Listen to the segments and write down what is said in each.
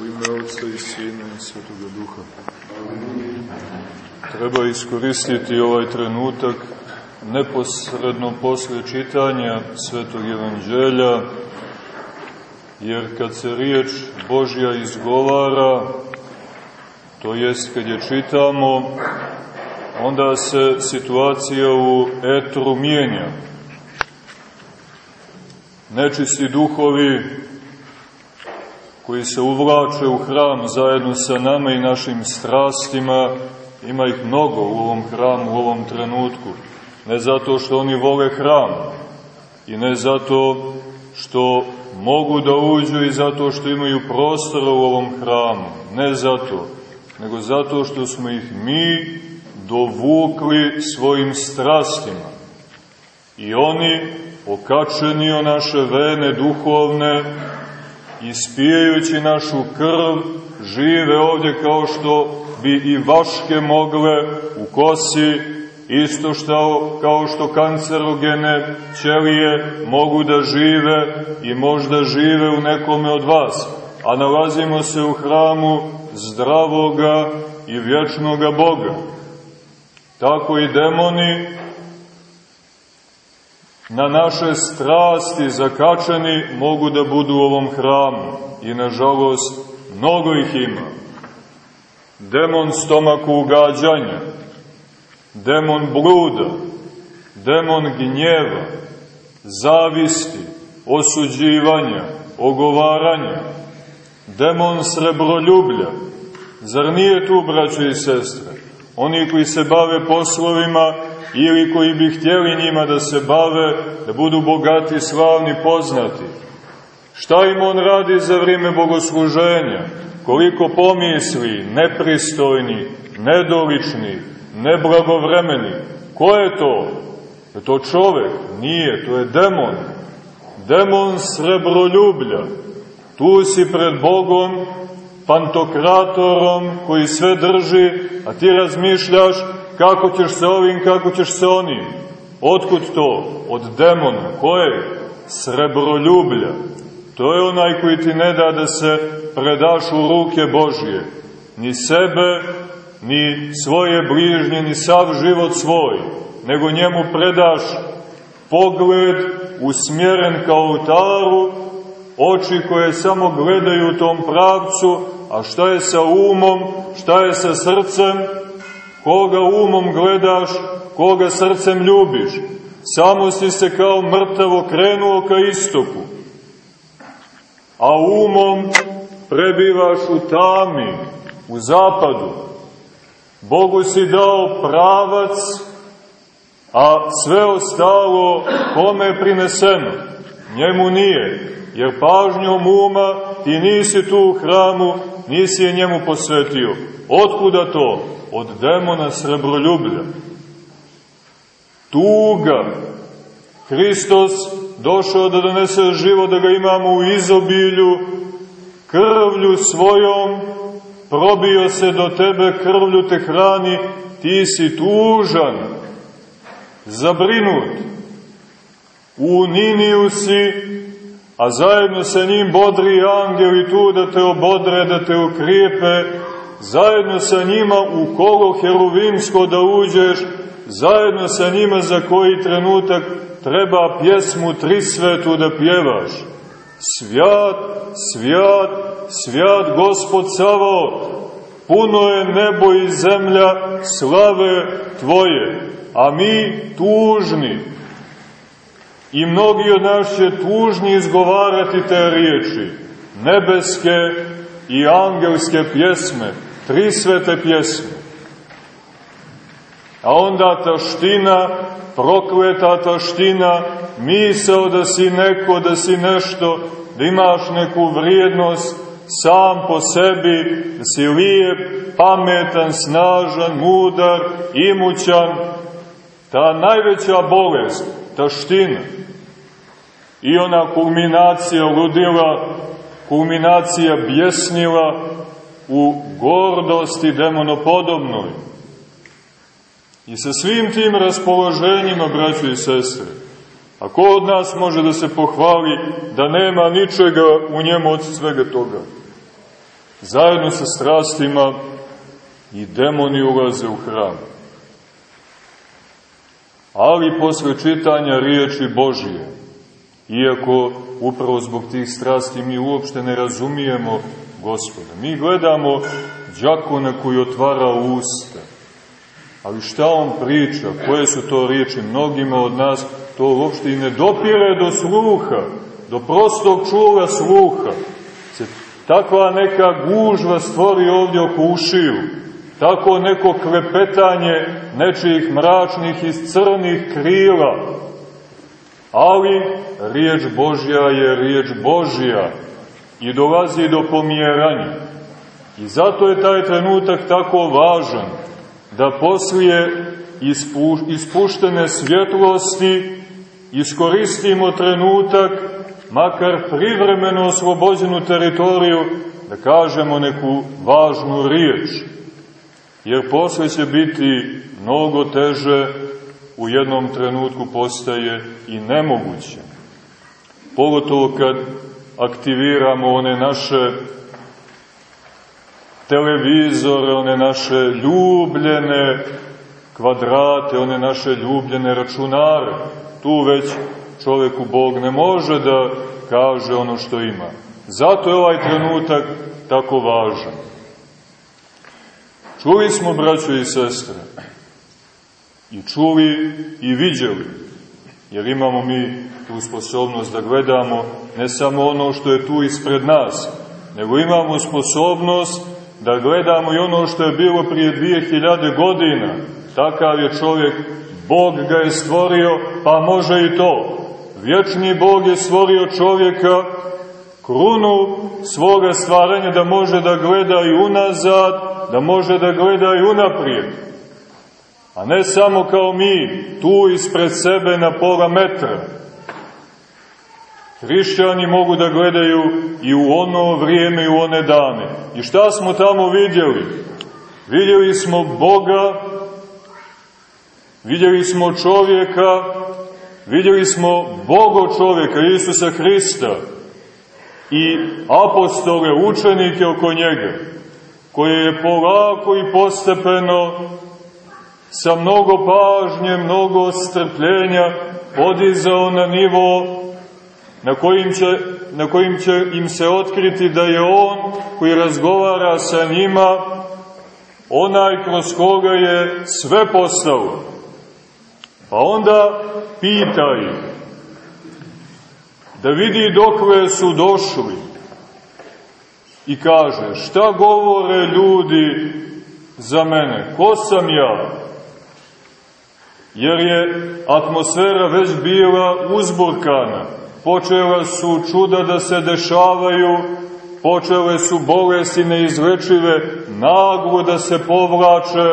U ime Otca i Sina i Svetoga Duha. Treba iskoristiti ovaj trenutak neposredno posle čitanja Svetog Evanđelja, jer kad se riječ Božja izgovara, to jest kad je čitamo, onda se situacija u etru mijenja. Nečisti duhovi koji se uvlače u hram zajedno sa nama i našim strastima, ima ih mnogo u ovom hramu, u ovom trenutku. Ne zato što oni vole hram i ne zato što mogu da uđu i zato što imaju prostora u ovom hramu. Ne zato, nego zato što smo ih mi dovukli svojim strastima. I oni, okačeni o naše vene duhovne, ispijajući našu krv, žive ovdje kao što bi i vaške mogle u kosi, isto što, kao što kancerogene ćelije mogu da žive i možda žive u nekome od vas. A nalazimo se u hramu zdravoga i vječnoga Boga. Tako i demoni na naše strasti zakačeni mogu da budu u ovom hramu i nažalost mnogo ih ima. Demon stomaku ugađanja, demon bluda, demon gnjeva, zavisti, osuđivanja, ogovaranja, demon srebroljublja. Zar nije tu, braćo i sestre? Oni koji se bave poslovima ili koji bi htjeli njima da se bave, da budu bogati, slavni, poznati. Šta im on radi za vrijeme bogosluženja? Koliko pomisli, nepristojni, nedolični, neblagovremeni. Ko je to? Je to čovek? Nije, to je demon. Demon srebroljublja. Tu si pred Bogom, pantokratorom koji sve drži, a ti razmišljaš kako ćeš se ovim, kako ćeš se onim. Otkud to? Od demona. Koje? Srebroljublja. To je onaj koji ti ne da da se predaš u ruke Božje. Ni sebe, ni svoje bližnje, ni sav život svoj, nego njemu predaš pogled usmjeren ka oltaru, oči koje samo gledaju u tom pravcu, a šta je sa umom, šta je sa srcem, koga umom gledaš, koga srcem ljubiš. Samo si se kao mrtavo krenuo ka istoku, a umom prebivaš u tami, u zapadu. Bogu si dao pravac, a sve ostalo kome je prineseno? Njemu nije, jer pažnjom uma ti nisi tu u hramu, nisi je njemu posvetio. Otkuda to? Od demona srebroljublja. Tuga. Hristos došao da donese život, da ga imamo u izobilju, krvlju svojom, probio se do tebe, krvlju te hrani, ti si tužan, zabrinut, u Niniju si, a zajedno sa njim bodri angeli tu da te obodre, da te ukrijepe, zajedno sa njima u kolo heruvimsko da uđeš, zajedno sa njima za koji trenutak treba pjesmu Trisvetu da pjevaš. Svjat, svjat, svjat Gospod Savaot, puno je nebo i zemlja slave Tvoje, a mi tužni. I mnogi od nas će tužni izgovarati te riječi, nebeske i angelske pjesme, tri svete pjesme. A onda taština, prokleta taština, misao da si neko, da si nešto, da imaš neku vrijednost sam po sebi, da si lijep, pametan, snažan, mudar, imućan, ta najveća bolest, taština, i ona kulminacija ludila, kulminacija bjesnila u gordosti demonopodobnoj. I sa svim tim raspoloženjima, braćo i sestre, a ko od nas može da se pohvali da nema ničega u njemu od svega toga? zajedno sa strastima i demoni ulaze u hram. Ali posle čitanja riječi Božije, iako upravo zbog tih strasti mi uopšte ne razumijemo gospoda, mi gledamo džakona koji otvara usta, ali šta on priča, koje su to riječi, mnogima od nas to uopšte i ne dopire do sluha, do prostog čula sluha. Se takva neka gužva stvori ovdje oko ušiju, tako neko klepetanje nečijih mračnih i crnih krila. Ali riječ Božja je riječ Božja i dolazi do pomjeranja. I zato je taj trenutak tako važan, da poslije ispuštene svjetlosti iskoristimo trenutak, makar privremeno oslobođenu teritoriju, da kažemo neku važnu riječ. Jer posle će biti mnogo teže, u jednom trenutku postaje i nemoguće. Pogotovo kad aktiviramo one naše televizore, one naše ljubljene kvadrate, one naše ljubljene računare. Tu već čoveku Bog ne može da kaže ono što ima. Zato je ovaj trenutak tako važan. Čuli smo, braćo i sestre, i čuli i viđeli, jer imamo mi tu sposobnost da gledamo ne samo ono što je tu ispred nas, nego imamo sposobnost da gledamo i ono što je bilo prije 2000 godina. Takav je čovjek, Bog ga je stvorio, pa može i to. Vječni Bog je stvorio čovjeka, krunu svoga stvaranja da može da gleda i unazad, da može da gleda i unaprijed. A ne samo kao mi, tu ispred sebe na pola metra. Hrišćani mogu da gledaju i u ono vrijeme i u one dane. I šta smo tamo vidjeli? Vidjeli smo Boga, vidjeli smo čovjeka, vidjeli smo Bogo čovjeka, Isusa Hrista i apostole, učenike oko njega, koje je polako i postepeno sa mnogo pažnje, mnogo strpljenja podizao na nivo na kojim, će, na kojim će im se otkriti da je On koji razgovara sa njima onaj kroz koga je sve postao. Pa onda pitaj da vidi dokle su došli i kaže šta govore ljudi za mene, ko sam ja? Jer je atmosfera već bila uzburkana, počela su čuda da se dešavaju, počele su bolesti neizlečive naglo da se povlače,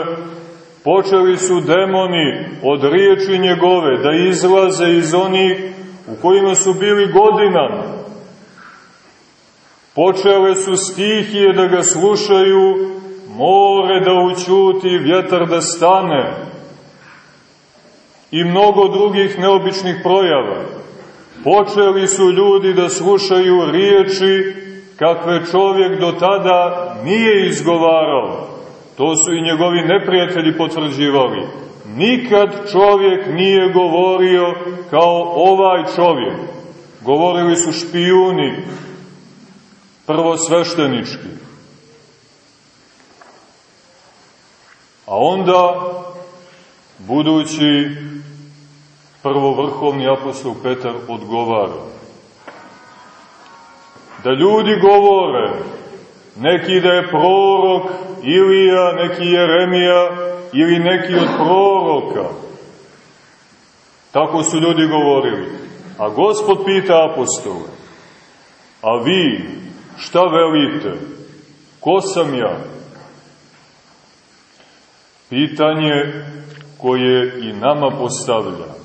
počeli su demoni od riječi njegove da izlaze iz onih u kojima su bili godinama. Počele su stihije da ga slušaju, more da učuti, vjetar da stane i mnogo drugih neobičnih projava počeli su ljudi da slušaju riječi kakve čovjek do tada nije izgovarao. To su i njegovi neprijatelji potvrđivali. Nikad čovjek nije govorio kao ovaj čovjek. Govorili su špijuni, prvosveštenički. A onda, budući prvo vrhovni apostol Petar odgovara. Da ljudi govore, neki da je prorok Ilija, neki Jeremija ili neki od proroka. Tako su ljudi govorili. A gospod pita apostole, a vi šta velite? Ko sam ja? Pitanje koje i nama postavlja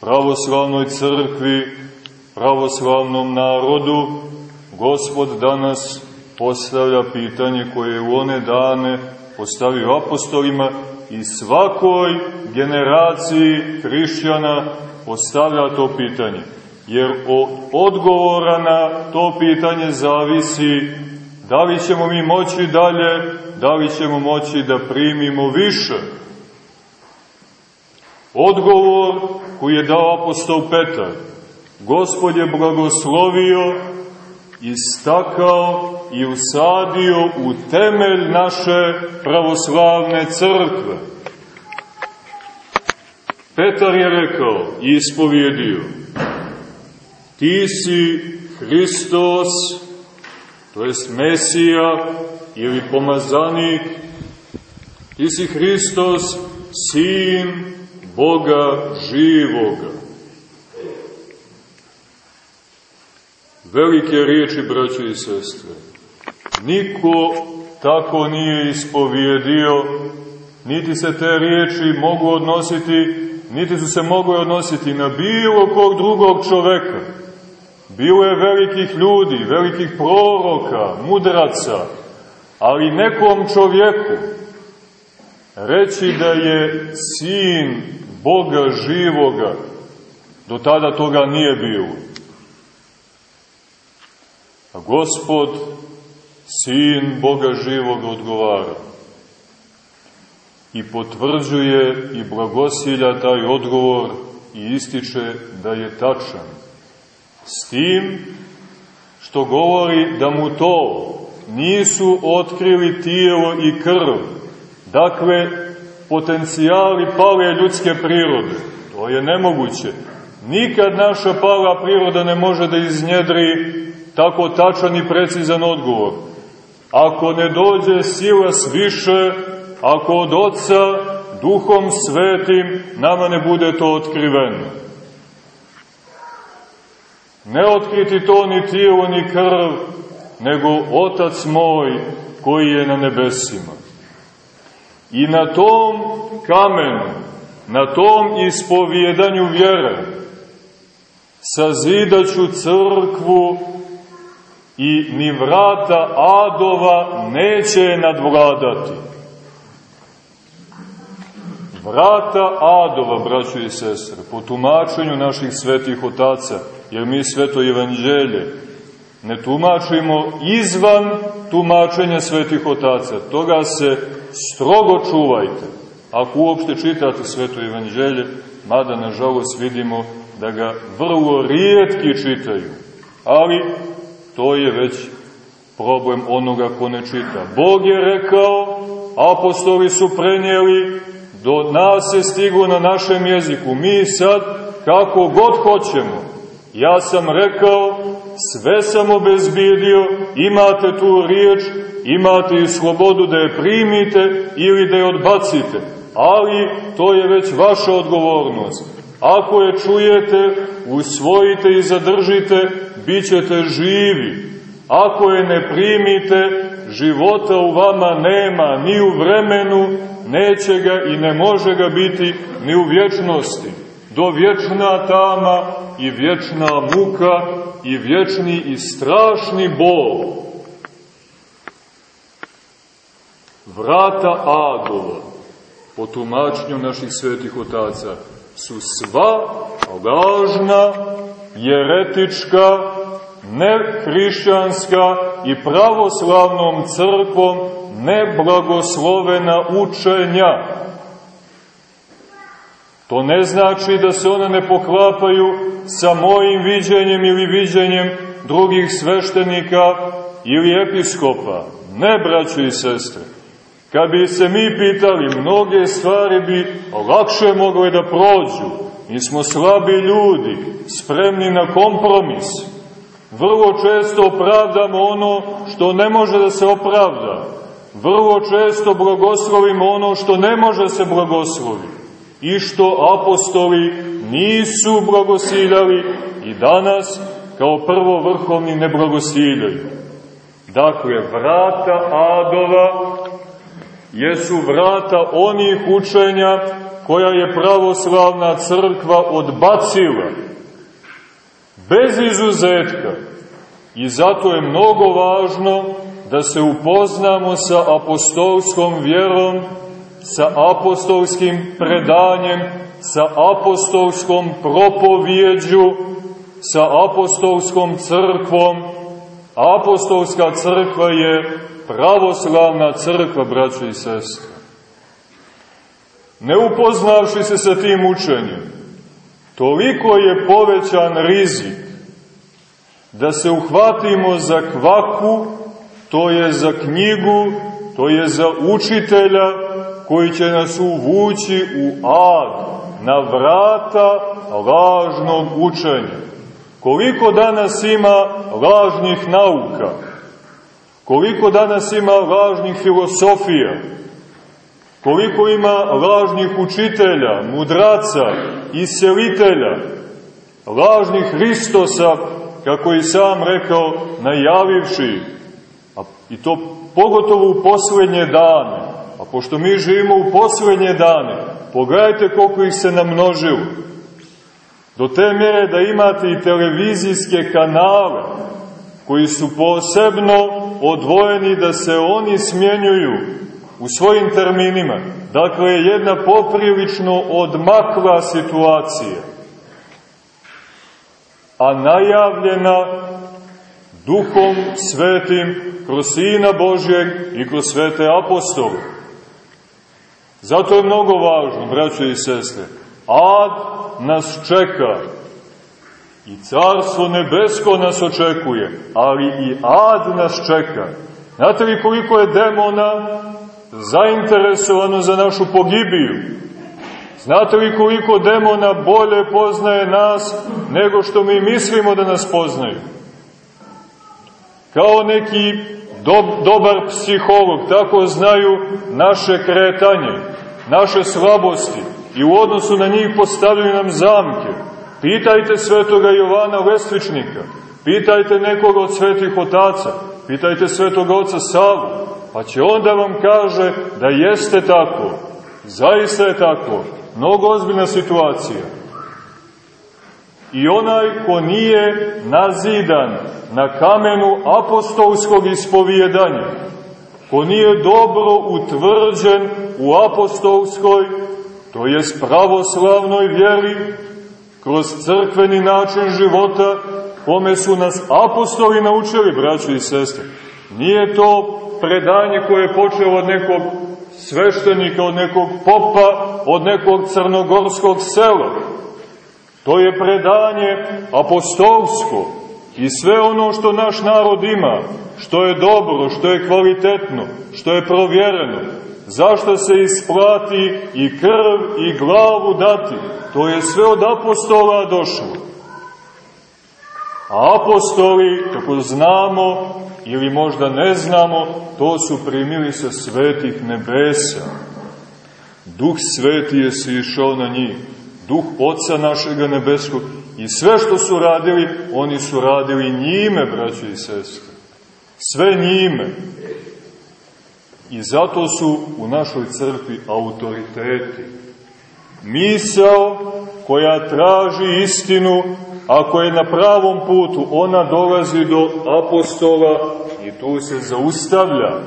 pravoslavnoj crkvi, pravoslavnom narodu, Gospod danas postavlja pitanje koje je u one dane postavio apostolima i svakoj generaciji hrišćana postavlja to pitanje. Jer od odgovora na to pitanje zavisi Da li ćemo mi moći dalje, da li ćemo moći da primimo više? Odgovor koji je dao apostol Petar, Gospod je blagoslovio, istakao i usadio u temelj naše pravoslavne crkve. Petar je rekao i ispovjedio, ti si Hristos, to jest Mesija ili pomazanik, ti si Hristos, sin Boga živoga. Velike riječi, braće i sestre. Niko tako nije ispovjedio, niti se te riječi mogu odnositi, niti su se mogle odnositi na bilo kog drugog čoveka. Bilo je velikih ljudi, velikih proroka, mudraca, ali nekom čovjeku reći da je sin Boga živoga, do tada toga nije bilo. A gospod, sin Boga živoga odgovara i potvrđuje i blagosilja taj odgovor i ističe da je tačan. S tim što govori da mu to nisu otkrili tijelo i krv, dakle, potencijali pale ljudske prirode. To je nemoguće. Nikad naša pala priroda ne može da iznjedri tako tačan i precizan odgovor. Ako ne dođe sila sviše, ako od Otca duhom svetim nama ne bude to otkriveno. Ne otkriti to ni tijelo ni krv, nego Otac moj koji je na nebesima. I na tom kamenu, na tom ispovjedanju vjere, sazidaću crkvu i ni vrata adova neće nadvladati. Vrata adova, braćo i sestre, po tumačenju naših svetih otaca, jer mi sveto evanđelje ne tumačimo izvan tumačenja svetih otaca. Toga se strogo čuvajte. Ako uopšte čitate sveto evanđelje, mada nažalost vidimo da ga vrlo rijetki čitaju. Ali to je već problem onoga ko ne čita. Bog je rekao, apostoli su prenijeli, do nas je stiglo na našem jeziku. Mi sad, kako god hoćemo, ja sam rekao, sve sam obezbijedio, imate tu riječ, imate i slobodu da je primite ili da je odbacite. Ali to je već vaša odgovornost. Ako je čujete, usvojite i zadržite, bit ćete živi. Ako je ne primite, života u vama nema ni u vremenu, neće ga i ne može ga biti ni u vječnosti. Do vječna tama i vječna muka i vječni i strašni bol. Vrata Adova, po tumačnju naših svetih otaca, su sva lažna, jeretička, nehrišćanska i pravoslavnom crkvom neblagoslovena učenja. To ne znači da se one ne poklapaju sa mojim viđenjem ili viđenjem drugih sveštenika ili episkopa. Ne, braćo i sestre. Kad bi se mi pitali, mnoge stvari bi lakše mogle da prođu. Mi smo slabi ljudi, spremni na kompromis. Vrlo često opravdamo ono što ne može da se opravda. Vrlo često blagoslovimo ono što ne može da se blagoslovi. I što apostoli nisu blagosiljali i danas kao prvo vrhovni ne blagosiljaju. Dakle, vrata adova jesu vrata onih učenja koja je pravoslavna crkva odbacila, bez izuzetka. I zato je mnogo važno da se upoznamo sa apostolskom vjerom, sa apostolskim predanjem, sa apostolskom propovjeđu, sa apostolskom crkvom, Apostolska crkva je pravoslavna crkva, braćo i sestre. Ne upoznavši se sa tim učenjem, toliko je povećan rizik da se uhvatimo za kvaku, to je za knjigu, to je za učitelja koji će nas uvući u ad, na vrata lažnog učenja. Koliko danas ima lažnih nauka, koliko danas ima lažnih filosofija, koliko ima lažnih učitelja, mudraca, iselitelja, lažnih Hristosa, kako i sam rekao, najavivši, a, i to pogotovo u poslednje dane, a pošto mi živimo u poslednje dane, pogledajte koliko ih se namnožilo, do te mjere da imate i televizijske kanale, koji su posebno odvojeni da se oni smjenjuju u svojim terminima. Dakle, jedna poprilično odmakla situacija, a najavljena Duhom Svetim kroz Sina Božjeg i kroz Svete apostole. Zato je mnogo važno, braćo i sestre, ad nas čeka, I carstvo nebesko nas očekuje, ali i ad nas čeka. Znate li koliko je demona zainteresovano za našu pogibiju? Znate li koliko demona bolje poznaje nas nego što mi mislimo da nas poznaju? Kao neki dob, dobar psiholog, tako znaju naše kretanje, naše slabosti i u odnosu na njih postavljaju nam zamke. Pitajte svetoga Jovana Lestvičnika, pitajte nekoga od svetih otaca, pitajte svetoga oca Savu, pa će onda vam kaže da jeste tako, zaista je tako, mnogo ozbiljna situacija. I onaj ko nije nazidan na kamenu apostolskog ispovijedanja, ko nije dobro utvrđen u apostolskoj, to jest pravoslavnoj vjeri, kroz crkveni način života, kome su nas apostoli naučili, braćo i sestre. Nije to predanje koje je počelo od nekog sveštenika, od nekog popa, od nekog crnogorskog sela. To je predanje apostolsko i sve ono što naš narod ima, što je dobro, što je kvalitetno, što je provjereno, zašto se isplati i krv i glavu dati, To je sve od apostola došlo. A apostoli, kako znamo, ili možda ne znamo, to su primili sa svetih nebesa. Duh sveti je sišao na njih, duh Otca našega nebeskog i sve što su radili, oni su radili njime, braćo i sestre. Sve njime. I zato su u našoj crkvi autoriteti misao koja traži istinu, ako je na pravom putu, ona dolazi do apostola i tu se zaustavlja.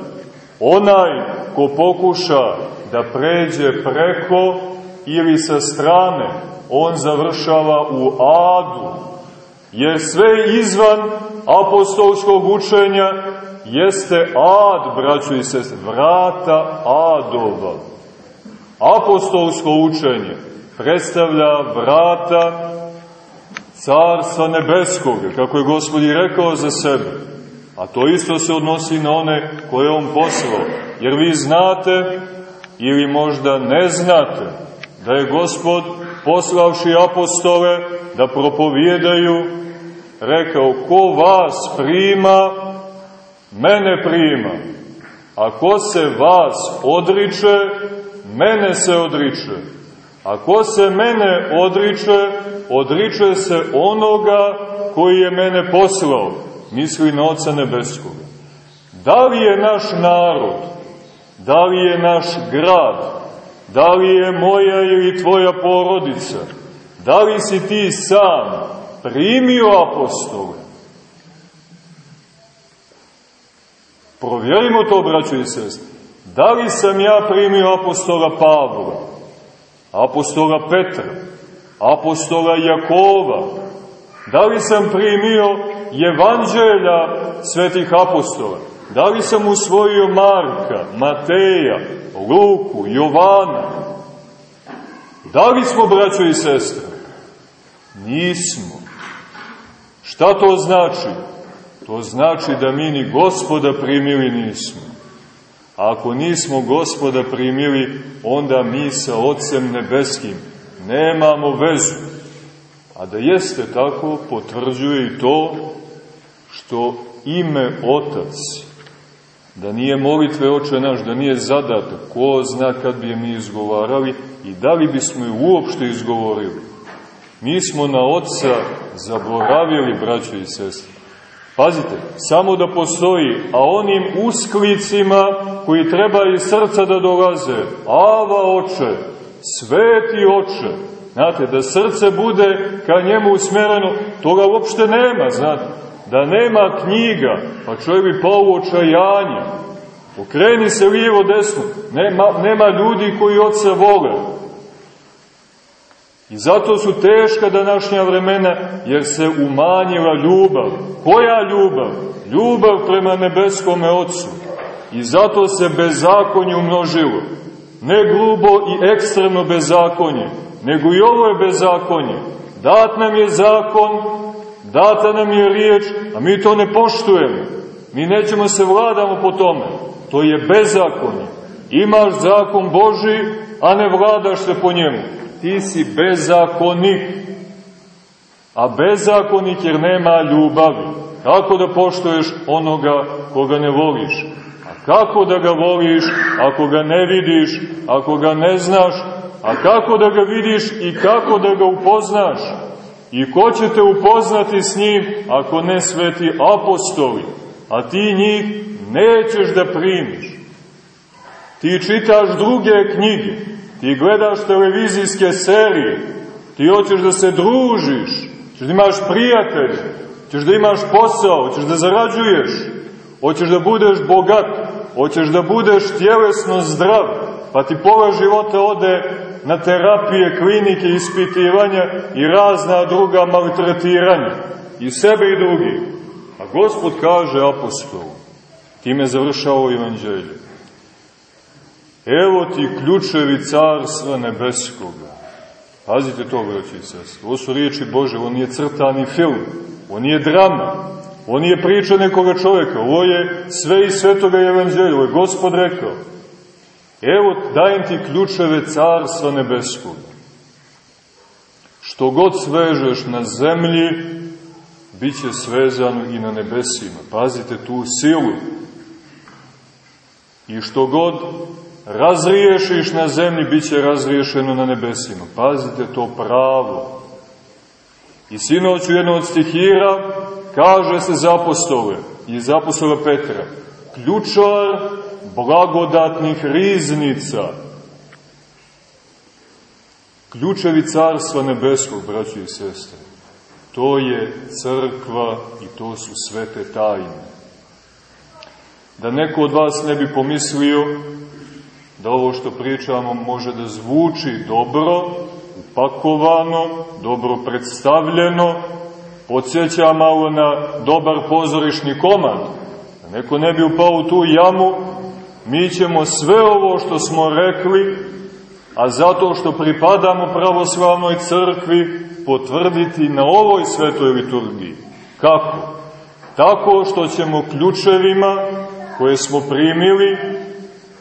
Onaj ko pokuša da pređe preko ili sa strane, on završava u adu. Jer sve izvan apostolskog učenja jeste ad, braćo i sestre, vrata adova. Apostolsko učenje predstavlja vrata Carstva Nebeskog, kako je Gospod i rekao za sebe. A to isto se odnosi na one koje on poslao. Jer vi znate, ili možda ne znate, da je Gospod poslavši apostole da propovijedaju, rekao, ko vas prima, mene prima. A ko se vas odriče, mene se odriče. A ko se mene odriče, odriče se onoga koji je mene poslao, misli na Oca Nebeskog. Da li je naš narod, da li je naš grad, da li je moja ili tvoja porodica, da li si ti sam primio apostole? Provjerimo to, braćo i sestri. Da li sam ja primio apostola Pavla, apostola Petra, apostola Jakova, Da li sam primio evanđelja svetih apostola? Da li sam usvojio Marka, Mateja, Luku, Jovana? Da li smo, braćo i sestre? Nismo. Šta to znači? To znači da mi ni gospoda primili nismo. A ako nismo gospoda primili, onda mi sa Otcem Nebeskim nemamo vezu. A da jeste tako, potvrđuje i to što ime Otac, da nije molitve oče naš, da nije zadato, ko zna kad bi je mi izgovarali i da li bismo je uopšte izgovorili. Mi smo na Otca zaboravili, braćo i sestre. Pazite, samo da postoji, a onim usklicima koji treba iz srca da dolaze, Ava oče, sveti oče, znate, da srce bude ka njemu usmereno, toga uopšte nema, znate, da nema knjiga, pa čovjek bi pao u očajanje, okreni se lijevo desno, nema, nema ljudi koji oca vole, I zato su teška današnja vremena, jer se umanjila ljubav. Koja ljubav? Ljubav prema nebeskome Otcu. I zato se bezakonje umnožilo. Ne grubo i ekstremno bezakonje, nego i ovo je bezakonje. Dat nam je zakon, data nam je riječ, a mi to ne poštujemo. Mi nećemo se vladamo po tome. To je bezakonje. Imaš zakon Boži, a ne vladaš se po njemu ti si bezakonik. A bezakonik jer nema ljubavi. Kako da poštoješ onoga koga ne voliš? A kako da ga voliš ako ga ne vidiš, ako ga ne znaš? A kako da ga vidiš i kako da ga upoznaš? I ko će te upoznati s njim ako ne sveti apostoli? A ti njih nećeš da primiš. Ti čitaš druge knjige, ti gledaš televizijske serije, ti hoćeš da se družiš, ćeš da imaš prijatelje, ćeš da imaš posao, ćeš da zarađuješ, hoćeš da budeš bogat, hoćeš da budeš tjelesno zdrav, pa ti pola života ode na terapije, klinike, ispitivanja i razna druga maltretiranja, i sebe i drugi. A gospod kaže apostolu, time završao evanđelje, Evo ti ključevi carstva nebeskoga. Pazite to, braći i. Ovo su riječi Bože, ovo nije crtani film, ovo nije drama, ovo nije priča nekoga čoveka, ovo je sve iz svetoga evanđelja, ovo je gospod rekao. Evo dajem ti ključeve carstva nebeskoga. Što god svežeš na zemlji, bit će svezano i na nebesima. Pazite tu silu. I što god razriješiš na zemlji, bit će razriješeno na nebesima. Pazite to pravo. I sinoć u jednom od stihira kaže se za apostole i za apostola Petra, ključar blagodatnih riznica, ključevi carstva nebeskog, braći i sestre, to je crkva i to su svete tajne. Da neko od vas ne bi pomislio da ovo što pričamo može da zvuči dobro, upakovano, dobro predstavljeno, podsjeća malo na dobar pozorišni komad. Da neko ne bi upao u tu jamu, mi ćemo sve ovo što smo rekli, a zato što pripadamo pravoslavnoj crkvi, potvrditi na ovoj svetoj liturgiji. Kako? Tako što ćemo ključevima koje smo primili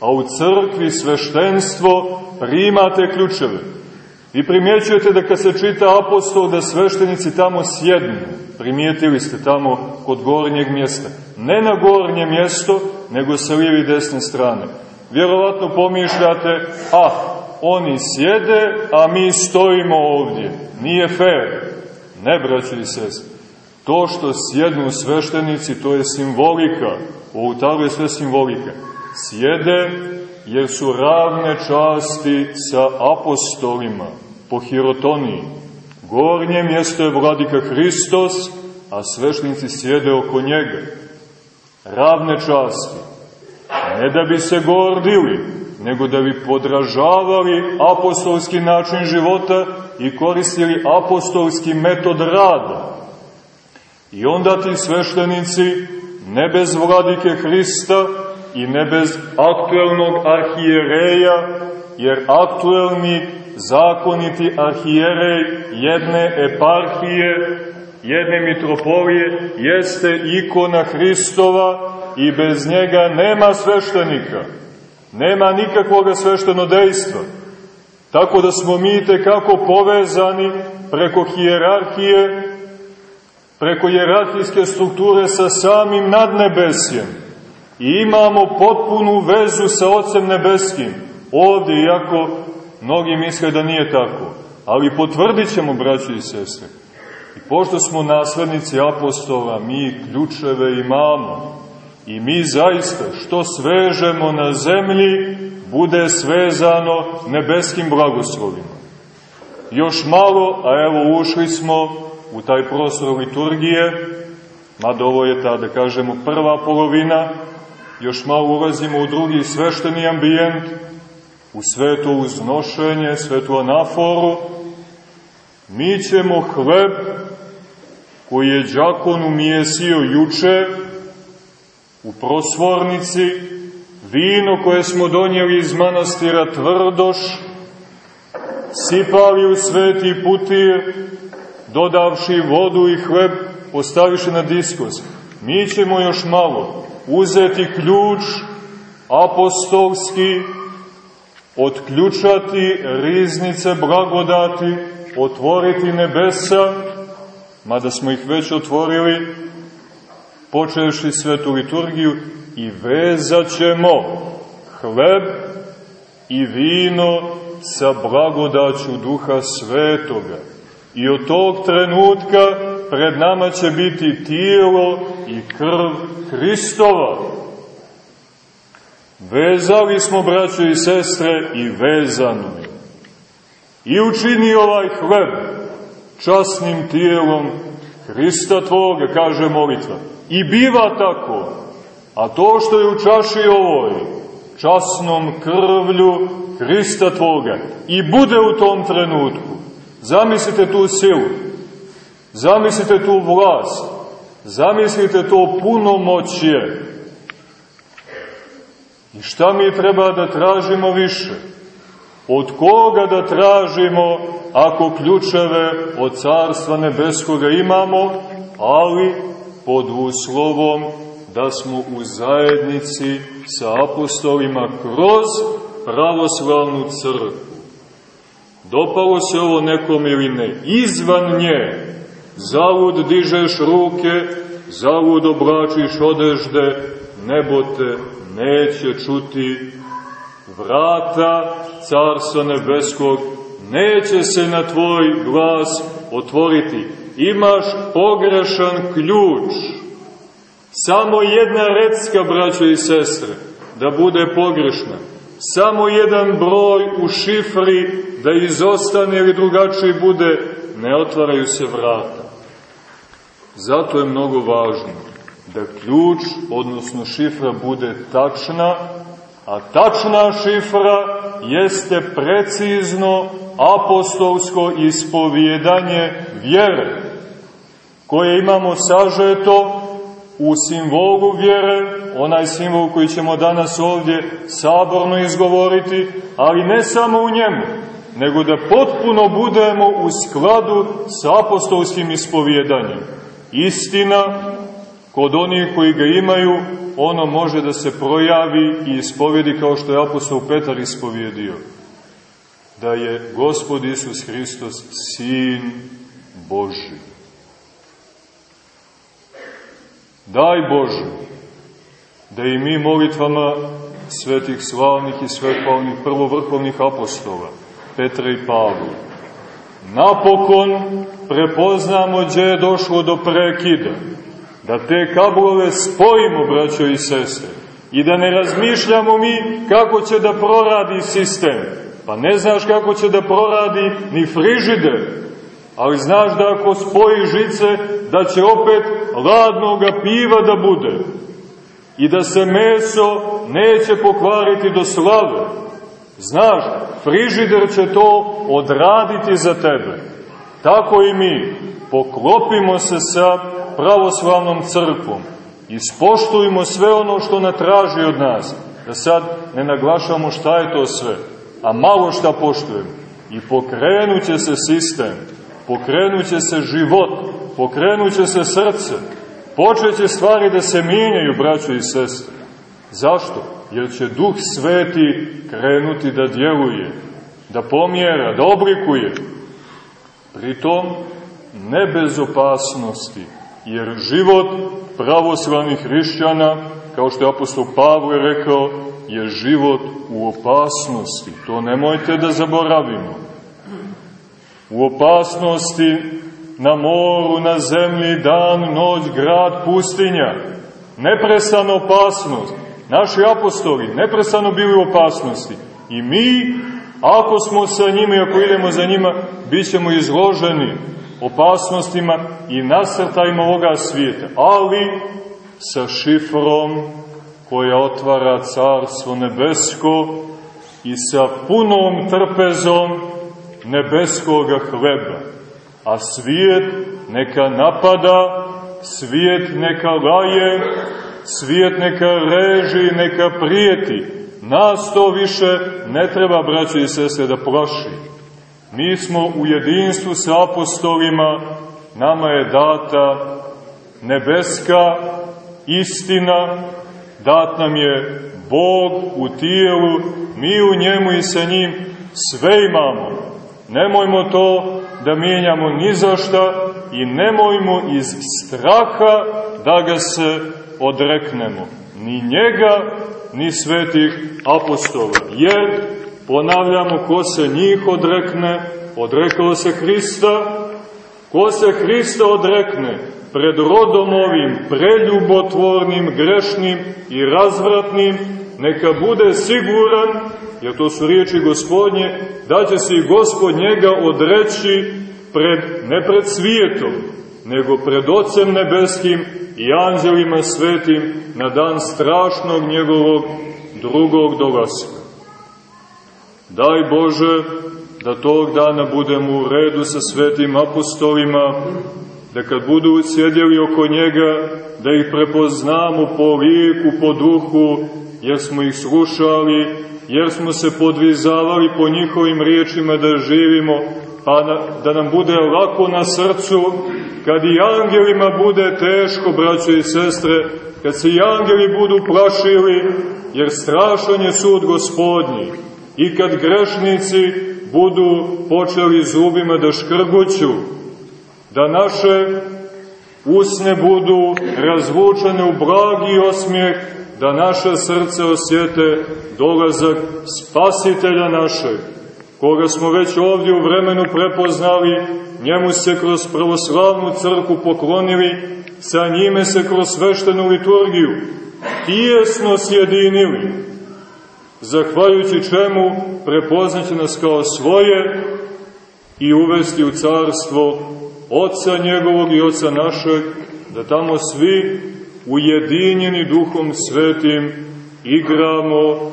a u crkvi sveštenstvo primate ključeve. I primjećujete da kad se čita apostol da sveštenici tamo sjednu, primijetili ste tamo kod gornjeg mjesta. Ne na gornje mjesto, nego sa lijevi i desne strane. Vjerovatno pomišljate, a, oni sjede, a mi stojimo ovdje. Nije fair. Ne, braći i sest. To što sjednu sveštenici, to je simbolika. U oltaru je sve simbolika sjede jer su ravne časti sa apostolima po hirotoniji. Gornje mjesto je vladika Hristos, a svešnici sjede oko njega. Ravne časti. Ne da bi se gordili, nego da bi podražavali apostolski način života i koristili apostolski metod rada. I onda ti sveštenici, ne bez vladike Hrista i ne bez aktuelnog arhijereja, jer aktuelni zakoniti arhijerej jedne eparhije, jedne mitropolije, jeste ikona Hristova i bez njega nema sveštenika, nema nikakvog sveštenodejstva. Tako da smo mi kako povezani preko hijerarhije, preko hijerarhijske strukture sa samim nadnebesjem i imamo potpunu vezu sa Otcem Nebeskim. Ovdje, iako mnogi misle da nije tako, ali potvrdit ćemo, braći i sestre. I pošto smo naslednici apostola, mi ključeve imamo. I mi zaista što svežemo na zemlji, bude svezano nebeskim blagoslovima. Još malo, a evo ušli smo u taj prostor liturgije, mada ovo je ta, da kažemo, prva polovina, još malo ulazimo u drugi svešteni ambijent, u sveto uznošenje, svetu anaforu, mi ćemo hleb koji je džakon umijesio juče u prosvornici, vino koje smo donijeli iz manastira Tvrdoš, sipali u sveti putir, dodavši vodu i hleb, postaviši na diskos. Mi ćemo još malo uzeti ključ apostolski, otključati riznice blagodati, otvoriti nebesa, mada smo ih već otvorili, počevši svetu liturgiju, i vezat ćemo hleb i vino sa blagodaću Duha Svetoga. I od tog trenutka pred nama će biti tijelo i krv Hristova. Vezali smo, braćo i sestre, i vezano je. I učini ovaj hleb časnim tijelom Hrista Tvoga, kaže molitva. I biva tako, a to što je u čaši ovoj, časnom krvlju Hrista Tvoga, i bude u tom trenutku. Zamislite tu silu, zamislite tu vlast, zamislite to puno moćje. I šta mi treba da tražimo više? Od koga da tražimo ako ključeve od Carstva Nebeskoga imamo, ali pod uslovom da smo u zajednici sa apostolima kroz pravoslavnu crkvu. Dopalo se ovo nekom ili ne, izvan nje, zavud dižeš ruke, zavud oblačiš odežde, nebo te neće čuti, vrata Carstva Nebeskog neće se na tvoj glas otvoriti. Imaš pogrešan ključ. Samo jedna recka, braćo i sestre, da bude pogrešna. Samo jedan broj u šifri da izostane ili drugačiji bude, ne otvaraju se vrata. Zato je mnogo važno da ključ, odnosno šifra, bude tačna, a tačna šifra jeste precizno apostolsko ispovjedanje vjere, koje imamo sažeto u simbolu vjere, onaj simbol koji ćemo danas ovdje saborno izgovoriti, ali ne samo u njemu, nego da potpuno budemo u skladu sa apostolskim ispovjedanjem. Istina, kod onih koji ga imaju, ono može da se projavi i ispovjedi kao što je apostol Petar ispovjedio. Da je Gospod Isus Hristos Sin Boži. Daj Bože, da i mi molitvama svetih slavnih i svetlovnih prvovrhovnih apostola, Petra i Pavla, napokon prepoznamo gdje je došlo do prekida, da te kablove spojimo, braćo i sestre, i da ne razmišljamo mi kako će da proradi sistem. Pa ne znaš kako će da proradi ni frižider, ali znaš da ako spoji žice, da će opet ladnoga piva da bude i da se meso neće pokvariti do slave. Znaš, frižider će to odraditi za tebe. Tako i mi poklopimo se sa pravoslavnom crkvom. Ispoštujmo sve ono što natraži od nas, da sad ne naglašamo šta je to sve, a malo šta poštujemo. I pokrenuće se sistem, pokrenuće se život, pokrenuće se srce, počeće stvari da se mijenjaju, braćo i sestre. Zašto? Jer će Duh Sveti krenuti da djeluje, da pomjera, da oblikuje. Pritom, ne bez opasnosti, jer život pravoslavnih hrišćana, kao što je apostol Pavle rekao, je život u opasnosti. To nemojte da zaboravimo. U opasnosti na moru, na zemlji, dan, noć, grad, pustinja. Neprestana opasnost. Naši apostoli neprestano bili u opasnosti. I mi, ako smo sa njima i ako idemo za njima, bit ćemo izloženi opasnostima i nasrtajima ovoga svijeta. Ali sa šifrom koja otvara carstvo nebesko i sa punom trpezom nebeskoga hleba. A svijet neka napada, svijet neka laje, svijet neka reži, neka prijeti. Nas to više ne treba, braći i sestre, da plaši. Mi smo u jedinstvu sa apostolima, nama je data nebeska istina, dat nam je Bog u tijelu, mi u njemu i sa njim sve imamo. Nemojmo to da mijenjamo ni za šta i nemojmo iz straha da ga se odreknemo. Ni njega, ni svetih apostola. Jer, ponavljamo, ko se njih odrekne, odrekao se Hrista, ko se Hrista odrekne, pred rodom ovim preljubotvornim, grešnim i razvratnim, neka bude siguran, jer to su riječi gospodnje, da će se i gospod njega odreći pred, ne pred svijetom, nego pred Otcem Nebeskim i anđelima svetim na dan strašnog njegovog drugog dolaska. Daj Bože da tog dana budemo u redu sa svetim apostolima, da kad budu sjedjeli oko njega, da ih prepoznamo po lijeku, po duhu, jer smo ih slušali, jer smo se podvizavali po njihovim riječima da živimo, pa na, da nam bude lako na srcu, kad i angelima bude teško, braćo i sestre, kad se i angeli budu plašili, jer strašan je sud gospodnji, i kad grešnici budu počeli zubima da škrguću, da naše usne budu razvučene u blagi osmijeh, da naše srce osjete dolazak spasitelja našeg, koga smo već ovdje u vremenu prepoznali, njemu se kroz pravoslavnu crku poklonili, sa njime se kroz sveštenu liturgiju tijesno sjedinili, zahvaljujući čemu prepoznaće nas kao svoje i uvesti u carstvo Oca njegovog i Oca našeg, da tamo svi ujedinjeni duhom svetim igramo,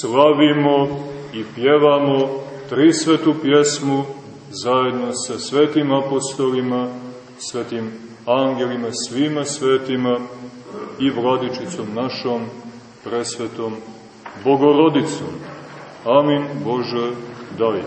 slavimo i pjevamo trisvetu pjesmu zajedno sa svetim apostolima, svetim angelima, svima svetima i vladičicom našom, presvetom Bogorodicom. Amin Bože, daj.